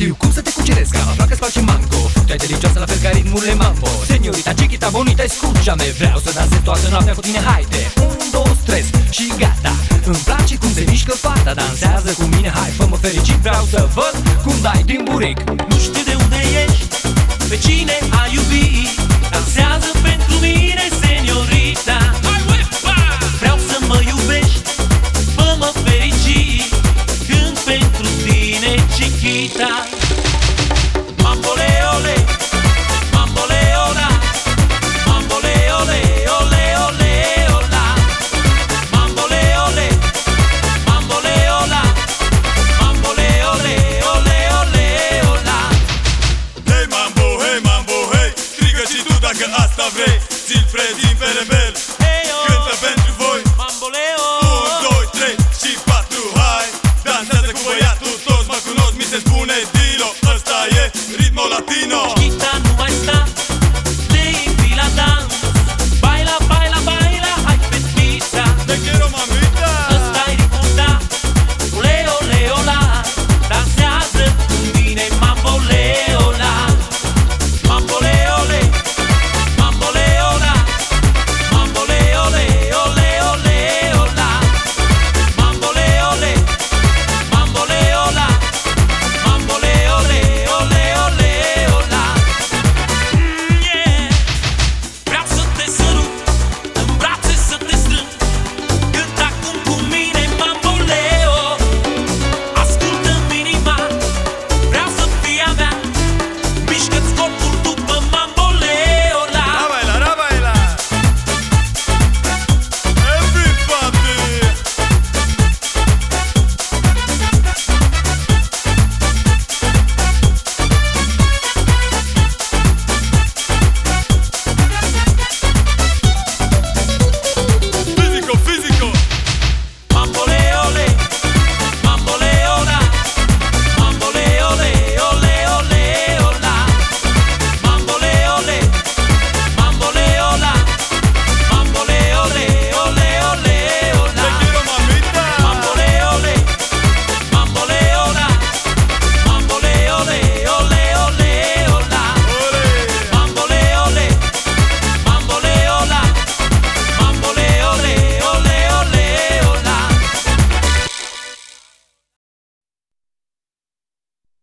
Știu cum să te cuceresc, ca floacă spalce mango. Tu ai delicioasă la fel ca ritmurile mambo. Seniorita, chiquita, bonita, escúchame Vreau să dansez toată noaptea cu tine, haide. Un, două, tres și gata. Îmi place cum se mișcă fata Dansează cu mine, hai, fă-mă fericit. Vreau să văd cum dai din buric Dacă asta vrei, ți-l prezint pe rebel. Cântă pentru